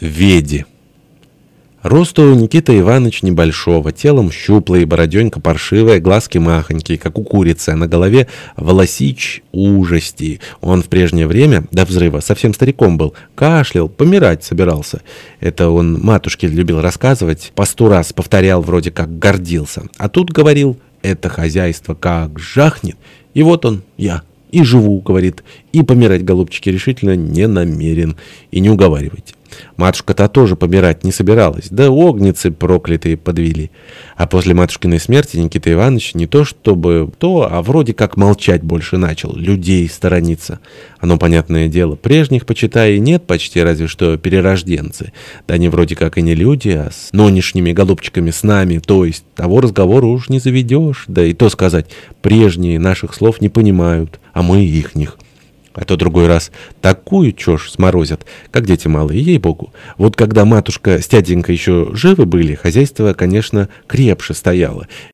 Веди. Росту Никита Иванович небольшого, телом щуплый, бороденька паршивая, глазки махонькие, как у курицы, а на голове волосич ужасти. Он в прежнее время, до взрыва, совсем стариком был, кашлял, помирать собирался. Это он матушке любил рассказывать, по сто раз повторял, вроде как гордился. А тут говорил, это хозяйство как жахнет, и вот он, я. И живу, говорит, и помирать, голубчики, решительно не намерен. И не уговаривайте. Матушка-то тоже помирать не собиралась, да огнецы проклятые подвели. А после матушкиной смерти Никита Иванович не то чтобы то, а вроде как молчать больше начал, людей сторониться. Оно, понятное дело, прежних, почитай, нет почти, разве что перерожденцы. Да они вроде как и не люди, а с нынешними голубчиками с нами, то есть того разговора уж не заведешь, да и то сказать, прежние наших слов не понимают, а мы ихних. А то другой раз такую чушь сморозят, как дети малые, ей-богу. Вот когда матушка с дяденькой еще живы были, хозяйство, конечно, крепше стояло.